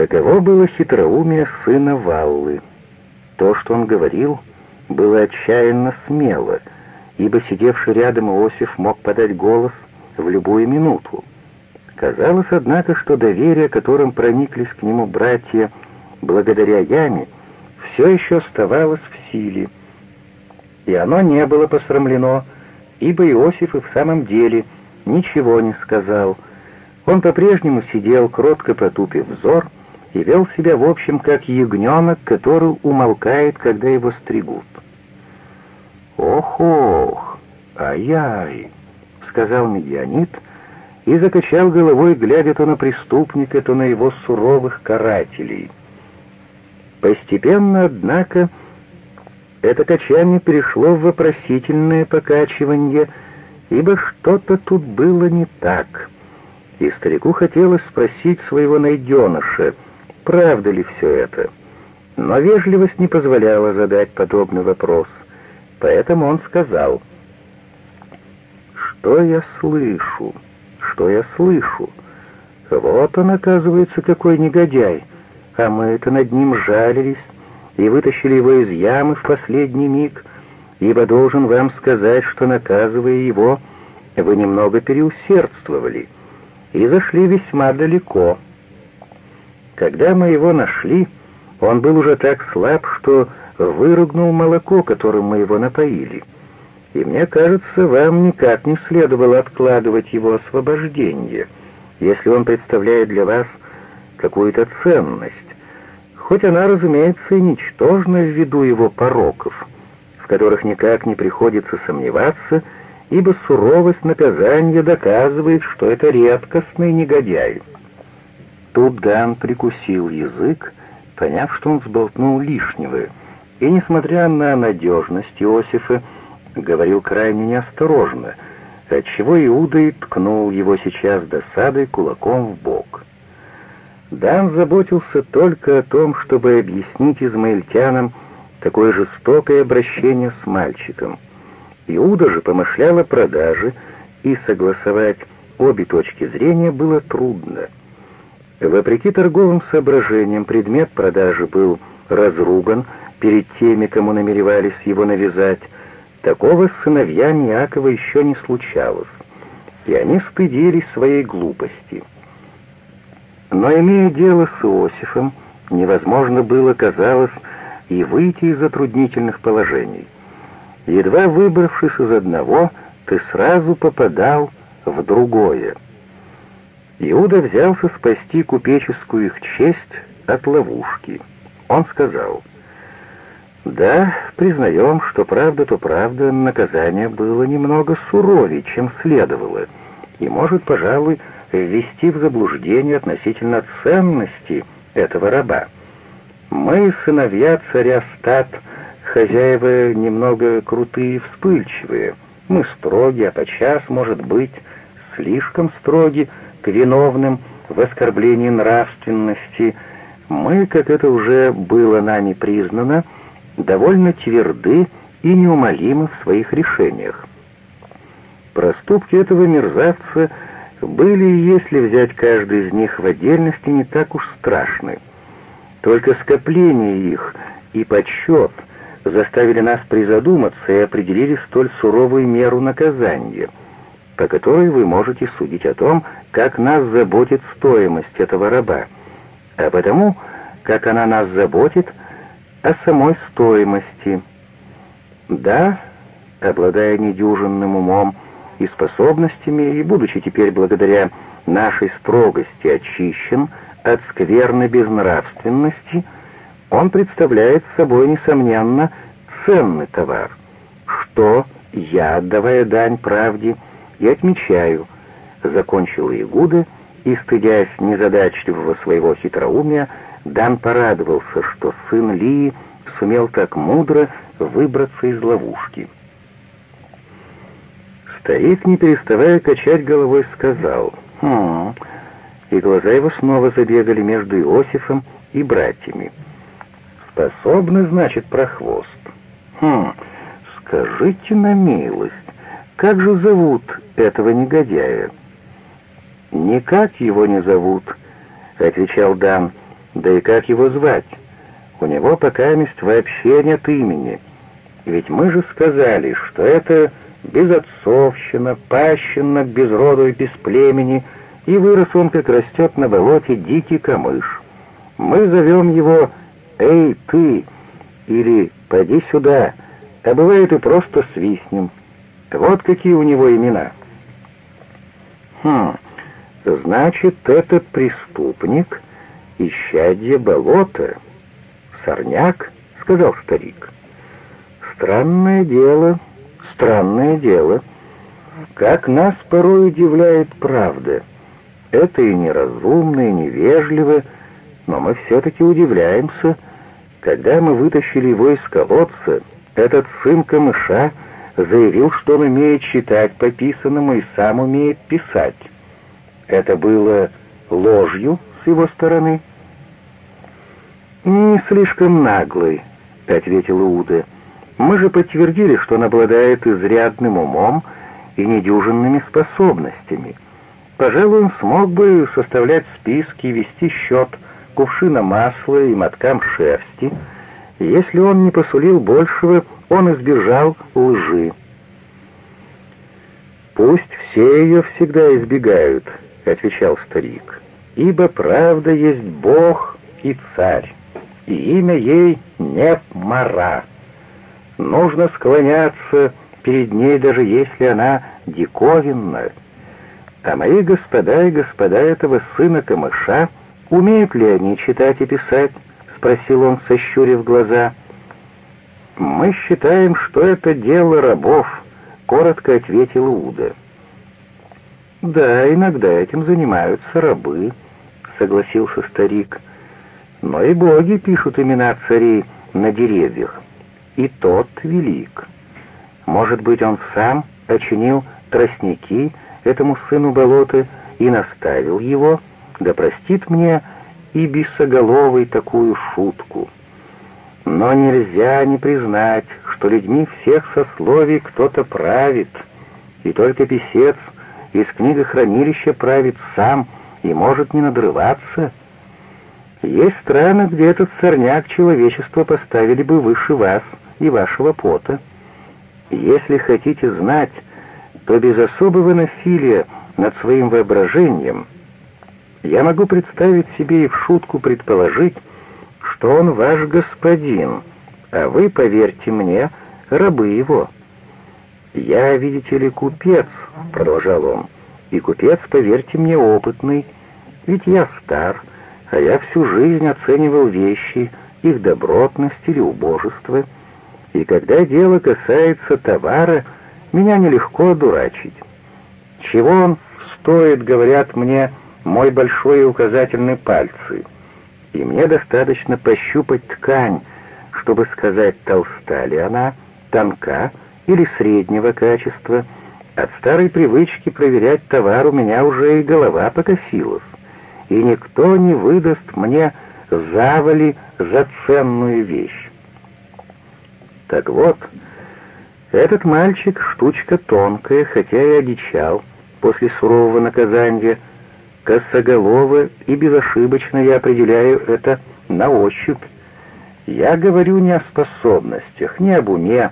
Таково было хитроумие сына Валлы. То, что он говорил, было отчаянно смело, ибо сидевший рядом Иосиф мог подать голос в любую минуту. Казалось, однако, что доверие, которым прониклись к нему братья благодаря яме, все еще оставалось в силе, и оно не было посрамлено, ибо Иосиф и в самом деле ничего не сказал. Он по-прежнему сидел, кротко потупив взор, и вел себя, в общем, как ягненок, который умолкает, когда его стригут. «Ох-ох, ай-яй!» — сказал медианит и закачал головой, глядя то на преступника, то на его суровых карателей. Постепенно, однако, это качание перешло в вопросительное покачивание, ибо что-то тут было не так. И старику хотелось спросить своего найденыша, правда ли все это. Но вежливость не позволяла задать подобный вопрос, поэтому он сказал, «Что я слышу? Что я слышу? Вот он, оказывается, какой негодяй, а мы это над ним жалились, и вытащили его из ямы в последний миг, ибо должен вам сказать, что, наказывая его, вы немного переусердствовали и зашли весьма далеко. Когда мы его нашли, он был уже так слаб, что выругнул молоко, которым мы его напоили. И мне кажется, вам никак не следовало откладывать его освобождение, если он представляет для вас какую-то ценность хоть она, разумеется, и ничтожна ввиду его пороков, в которых никак не приходится сомневаться, ибо суровость наказания доказывает, что это редкостный негодяй. Тут Дан прикусил язык, поняв, что он сболтнул лишнего, и, несмотря на надежность Иосифа, говорил крайне неосторожно, отчего Иуда и ткнул его сейчас досадой кулаком в бок. Дан заботился только о том, чтобы объяснить измаильтянам такое жестокое обращение с мальчиком. Иуда же помышлял о продаже, и согласовать обе точки зрения было трудно. Вопреки торговым соображениям, предмет продажи был разруган перед теми, кому намеревались его навязать. Такого с сыновьями Иакова еще не случалось, и они стыдились своей глупости. Но имея дело с Иосифом, невозможно было, казалось, и выйти из затруднительных положений. Едва выбравшись из одного, ты сразу попадал в другое. Иуда взялся спасти купеческую их честь от ловушки. Он сказал, «Да, признаем, что правда то правда, наказание было немного суровее, чем следовало, и, может, пожалуй, ввести в заблуждение относительно ценности этого раба. Мы, сыновья царя Стат, хозяева немного крутые и вспыльчивые. Мы строги, а подчас, может быть, слишком строги к виновным в оскорблении нравственности. Мы, как это уже было нами признано, довольно тверды и неумолимы в своих решениях. Проступки этого мерзавца — были, если взять каждый из них в отдельности, не так уж страшны. Только скопление их и подсчет заставили нас призадуматься и определили столь суровую меру наказания, по которой вы можете судить о том, как нас заботит стоимость этого раба, а потому, как она нас заботит о самой стоимости. Да, обладая недюжинным умом, и способностями, и, будучи теперь благодаря нашей строгости очищен от скверной безнравственности, он представляет собой, несомненно, ценный товар, что я, отдавая дань правде, и отмечаю, закончил Игуда, и, стыдясь незадачливого своего хитроумия, Дан порадовался, что сын Лии сумел так мудро выбраться из ловушки. Старик, не переставая качать головой, сказал «Хм...» И глаза его снова забегали между Иосифом и братьями. «Способны, значит, прохвост. Хм, скажите на милость, как же зовут этого негодяя?» «Никак его не зовут», — отвечал Дан, Да и как его звать? У него пока мест вообще нет имени. Ведь мы же сказали, что это безотцовщина, пащенок без роду и без племени, и вырос он, как растет на болоте дикий камыш. Мы зовем его «Эй, ты!» или «Пойди сюда!» а бывает и просто свистнем. Вот какие у него имена. Хм, значит, этот преступник — исчадье болота. Сорняк, — сказал старик. Странное дело, странное дело. Как нас порой удивляет правда. Это и неразумно, и невежливо, но мы все-таки удивляемся. Когда мы вытащили его из колодца, этот сын камыша заявил, что он умеет читать по и сам умеет писать. Это было ложью с его стороны? «Не слишком наглый», — ответил Уда. «Мы же подтвердили, что он обладает изрядным умом и недюжинными способностями. Пожалуй, он смог бы составлять списки, вести счет кувшина масла и моткам шерсти, если он не посулил большего, он избежал лжи. «Пусть все ее всегда избегают», — отвечал старик, «ибо правда есть Бог и Царь, и имя ей не Мара. Нужно склоняться перед ней, даже если она диковинна. А мои господа и господа этого сына камыша, умеют ли они читать и писать?» спросил он, сощурив глаза. «Мы считаем, что это дело рабов», — коротко ответил Уда. «Да, иногда этим занимаются рабы», — согласился старик. «Но и боги пишут имена царей на деревьях, и тот велик. Может быть, он сам очинил тростники этому сыну болота и наставил его, да простит мне и бесоголовый такую шутку. Но нельзя не признать, что людьми всех сословий кто-то правит, и только писец из книгохранилища правит сам и может не надрываться. Есть страны, где этот сорняк человечества поставили бы выше вас и вашего пота. Если хотите знать, то без особого насилия над своим воображением — я могу представить себе и в шутку предположить, что он ваш господин, а вы, поверьте мне, рабы его. Я, видите ли, купец, продолжал он, и купец, поверьте мне, опытный, ведь я стар, а я всю жизнь оценивал вещи, их добротность или убожество, и когда дело касается товара, меня нелегко одурачить. Чего он стоит, говорят мне, мой большой и указательный пальцы, и мне достаточно пощупать ткань, чтобы сказать, толста ли она, тонка или среднего качества. От старой привычки проверять товар у меня уже и голова покосилась, и никто не выдаст мне завали за ценную вещь. Так вот, этот мальчик — штучка тонкая, хотя и одичал после сурового наказания — косоголовы, и безошибочно я определяю это на ощупь. Я говорю не о способностях, не об уме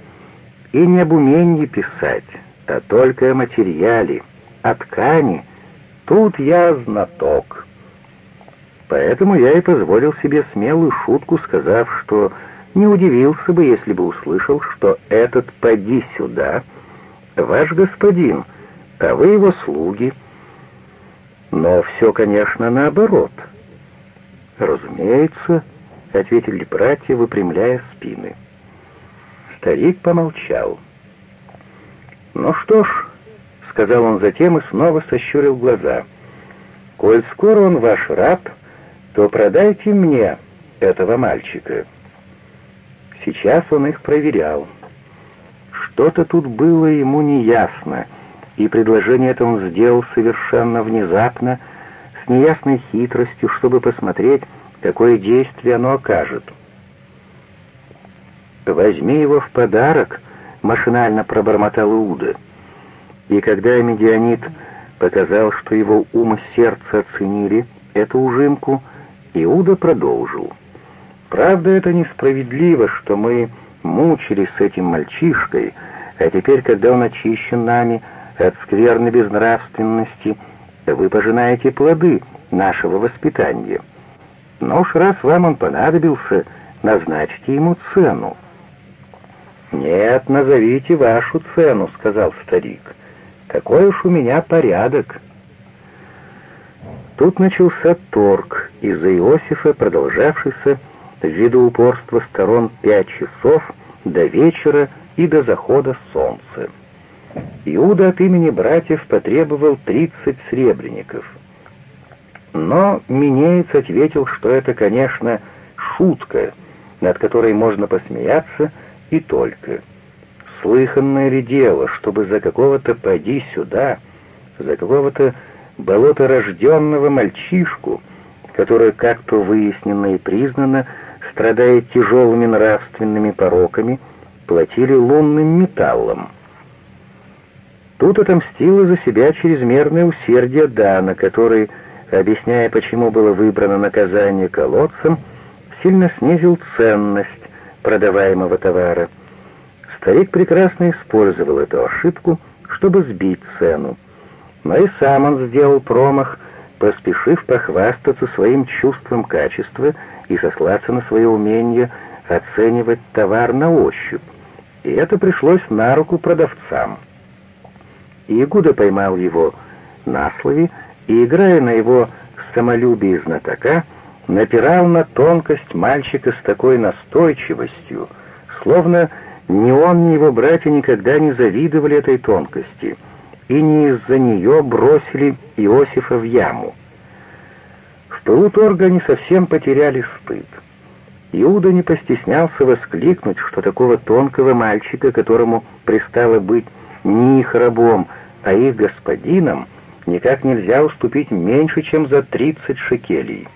и не об умении писать, а только о материале, о ткани. Тут я знаток. Поэтому я и позволил себе смелую шутку, сказав, что не удивился бы, если бы услышал, что этот «поди сюда» — ваш господин, а вы его слуги — но все, конечно, наоборот. Разумеется, ответили братья, выпрямляя спины. Старик помолчал. «Ну что ж», — сказал он затем и снова сощурил глаза, — «коль скоро он ваш раб, то продайте мне этого мальчика». Сейчас он их проверял. Что-то тут было ему неясно — и предложение это он сделал совершенно внезапно, с неясной хитростью, чтобы посмотреть, какое действие оно окажет. «Возьми его в подарок», — машинально пробормотал Иуда. И когда Медианит показал, что его ум и сердце оценили эту ужимку, Иуда продолжил. «Правда, это несправедливо, что мы мучились с этим мальчишкой, а теперь, когда он очищен нами от скверной безнравственности, вы пожинаете плоды нашего воспитания. Но уж раз вам он понадобился, назначьте ему цену». «Нет, назовите вашу цену», — сказал старик. «Какой уж у меня порядок». Тут начался торг из-за Иосифа, продолжавшийся ввиду упорства сторон пять часов до вечера и до захода солнца. Иуда от имени братьев потребовал тридцать сребреников. Но Минеец ответил, что это, конечно, шутка, над которой можно посмеяться, и только. Слыханное ли дело, чтобы за какого-то «поди сюда», за какого-то болоторожденного мальчишку, который, как-то выяснено и признано, страдает тяжелыми нравственными пороками, платили лунным металлом. Тут отомстило за себя чрезмерное усердие Дана, который, объясняя, почему было выбрано наказание колодцем, сильно снизил ценность продаваемого товара. Старик прекрасно использовал эту ошибку, чтобы сбить цену. Но и сам он сделал промах, поспешив похвастаться своим чувством качества и сослаться на свое умение оценивать товар на ощупь. И это пришлось на руку продавцам. Игуда поймал его на слове и, играя на его самолюбие знатока, напирал на тонкость мальчика с такой настойчивостью, словно ни он, ни его братья никогда не завидовали этой тонкости и не из-за нее бросили Иосифа в яму. В пылу они совсем потеряли стыд. Иуда не постеснялся воскликнуть, что такого тонкого мальчика, которому пристало быть не их рабом, а их господином, никак нельзя уступить меньше, чем за тридцать шекелей.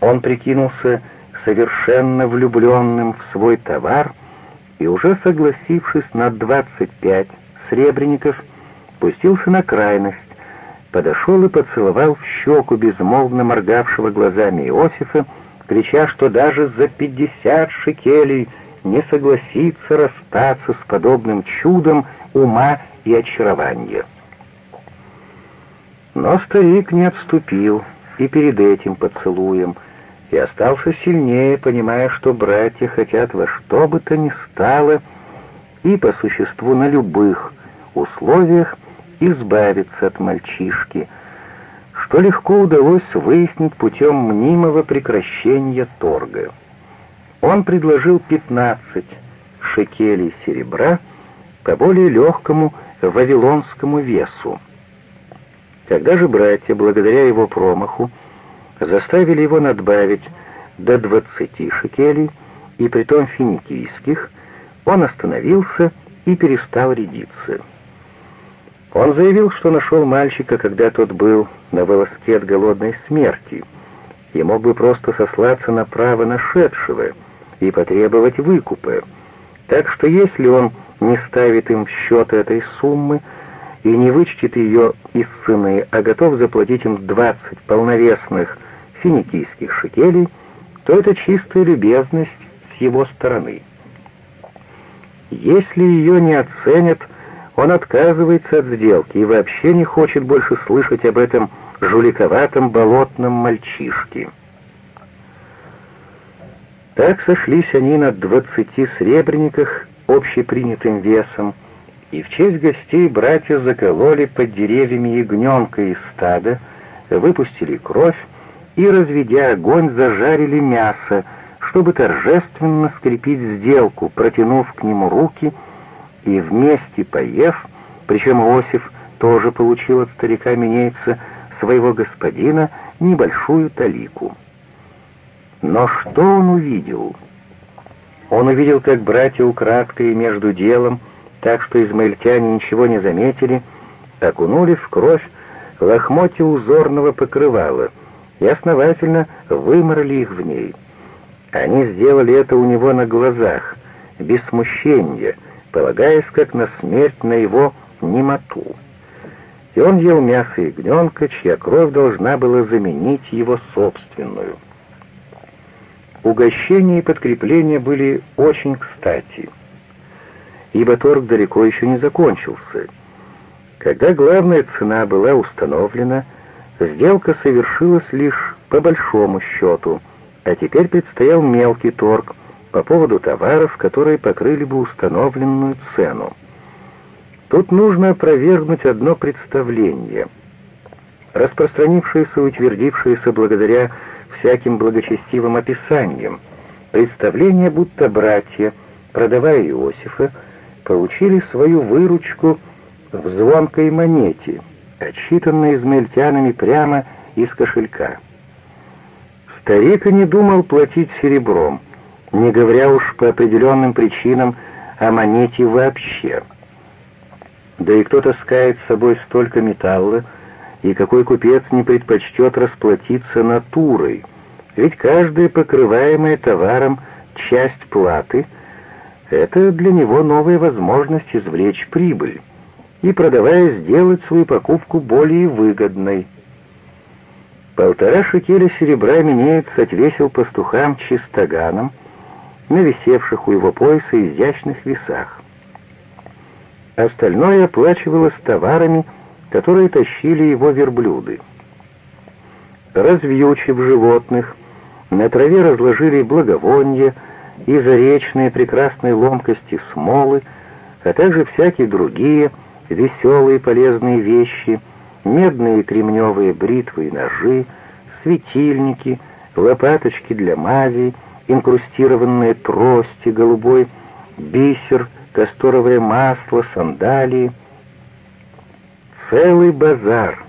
Он прикинулся совершенно влюбленным в свой товар и, уже согласившись на 25 сребреников, пустился на крайность, подошел и поцеловал в щеку безмолвно моргавшего глазами Иосифа, крича, что даже за 50 шекелей не согласится расстаться с подобным чудом ума и очарования. Но старик не отступил и перед этим поцелуем — и остался сильнее, понимая, что братья хотят во что бы то ни стало и по существу на любых условиях избавиться от мальчишки, что легко удалось выяснить путем мнимого прекращения торга. Он предложил 15 шекелей серебра по более легкому вавилонскому весу. Когда же братья, благодаря его промаху, заставили его надбавить до двадцати шекелей, и притом финикийских, он остановился и перестал рядиться. Он заявил, что нашел мальчика, когда тот был на волоске от голодной смерти, и мог бы просто сослаться на право нашедшего и потребовать выкупа. Так что если он не ставит им в счет этой суммы и не вычтет ее из цены, а готов заплатить им 20 полновесных финикийских шекелей, то это чистая любезность с его стороны. Если ее не оценят, он отказывается от сделки и вообще не хочет больше слышать об этом жуликоватом болотном мальчишке. Так сошлись они на двадцати сребрениках общепринятым весом, и в честь гостей братья закололи под деревьями ягненка из стада, выпустили кровь, и, разведя огонь, зажарили мясо, чтобы торжественно скрепить сделку, протянув к нему руки и вместе поев, причем Иосиф тоже получил от старика Минейца своего господина небольшую талику. Но что он увидел? Он увидел, как братья украдкой между делом, так что измаильтяне ничего не заметили, окунули в кровь лохмотья узорного покрывала — и основательно выморали их в ней. Они сделали это у него на глазах, без смущения, полагаясь как на смерть на его немоту. И он ел мясо ягненка, чья кровь должна была заменить его собственную — угощения и подкрепления были очень кстати, ибо торг далеко еще не закончился. Когда главная цена была установлена, сделка совершилась лишь по большому счету, а теперь предстоял мелкий торг по поводу товаров, которые покрыли бы установленную цену. Тут нужно опровергнуть одно представление, распространившееся и утвердившееся благодаря всяким благочестивым описаниям, представление, будто братья, продавая Иосифа, получили свою выручку в звонкой монете, отсчитанной измельтянами прямо из кошелька. Старик и не думал платить серебром, не говоря уж по определенным причинам о монете вообще. Да и кто таскает с собой столько металла, и какой купец не предпочтет расплатиться натурой, ведь каждая покрываемая товаром часть платы — это для него новая возможность извлечь прибыль и, продавая, сделать свою покупку более выгодной. Полтора шекеля серебра меняется отвесил пастухам чистоганом на висевших у его пояса изящных весах. Остальное оплачивалось товарами, которые тащили его верблюды. Развьючив животных, на траве разложили благовония и заречные прекрасной ломкости смолы, а также всякие другие веселые полезные вещи, медные кремневые бритвы и ножи, светильники, лопаточки для мази, инкрустированные трости, голубой бисер, касторовое масло, сандалии. Целый базар,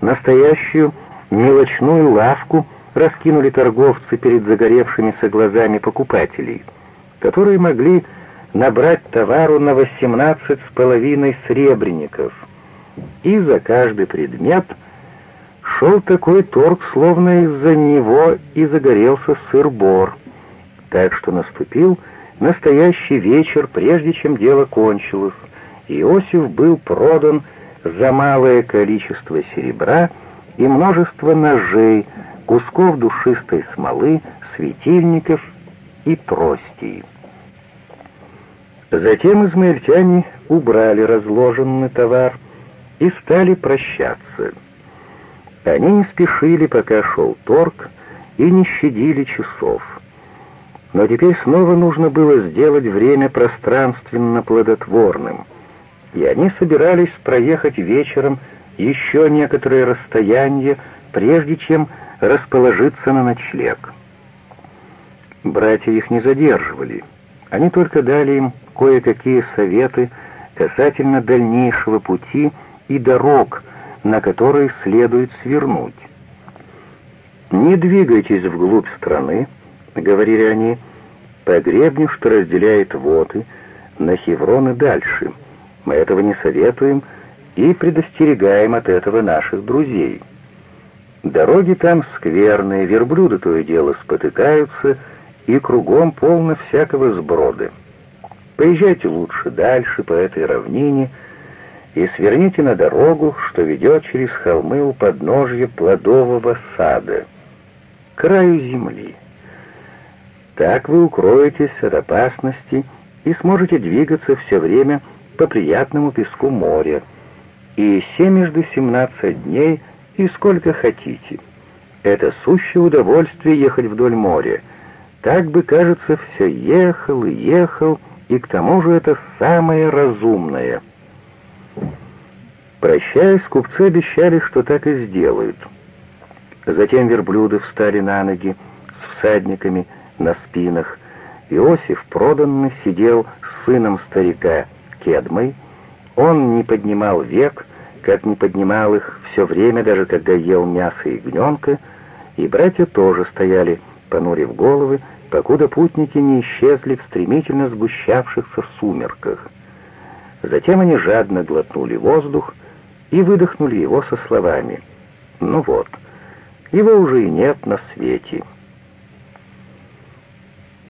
настоящую мелочную лавку раскинули торговцы перед загоревшимися глазами покупателей, которые могли набрать товару на восемнадцать с половиной сребреников, и за каждый предмет шел такой торг, словно из-за него и загорелся сыр-бор, так что наступил настоящий вечер, прежде чем дело кончилось. Иосиф был продан за малое количество серебра и множество ножей, кусков душистой смолы, светильников и тростей. Затем измаильтяне убрали разложенный товар и стали прощаться. Они не спешили, пока шел торг, и не щадили часов. Но теперь снова нужно было сделать время пространственно плодотворным, и они собирались проехать вечером еще некоторое расстояние, прежде чем расположиться на ночлег. Братья их не задерживали, они только дали им кое-какие советы касательно дальнейшего пути и дорог, на которые следует свернуть. «Не двигайтесь вглубь страны», — говорили они, — «по гребню, что разделяет воды, на Хеврон дальше. Мы этого не советуем и предостерегаем от этого наших друзей». Дороги там скверные, верблюды то и дело спотыкаются, и кругом полно всякого сброда. Поезжайте лучше дальше по этой равнине и сверните на дорогу, что ведет через холмы у подножья плодового сада, к краю земли. Так вы укроетесь от опасности и сможете двигаться все время по приятному песку моря, и семежды семнадцать дней — и сколько хотите. Это сущее удовольствие ехать вдоль моря. Так бы, кажется, все ехал и ехал, и к тому же это самое разумное. Прощаясь, купцы обещали, что так и сделают. Затем верблюды встали на ноги с всадниками на спинах. Иосиф, проданный, сидел с сыном старика Кедмой. Он не поднимал век, как не поднимал их все время, даже когда ел мясо ягненка, и братья тоже стояли, понурив головы, покуда путники не исчезли в стремительно сгущавшихся сумерках. Затем они жадно глотнули воздух и выдохнули его со словами «Ну вот, его уже и нет на свете».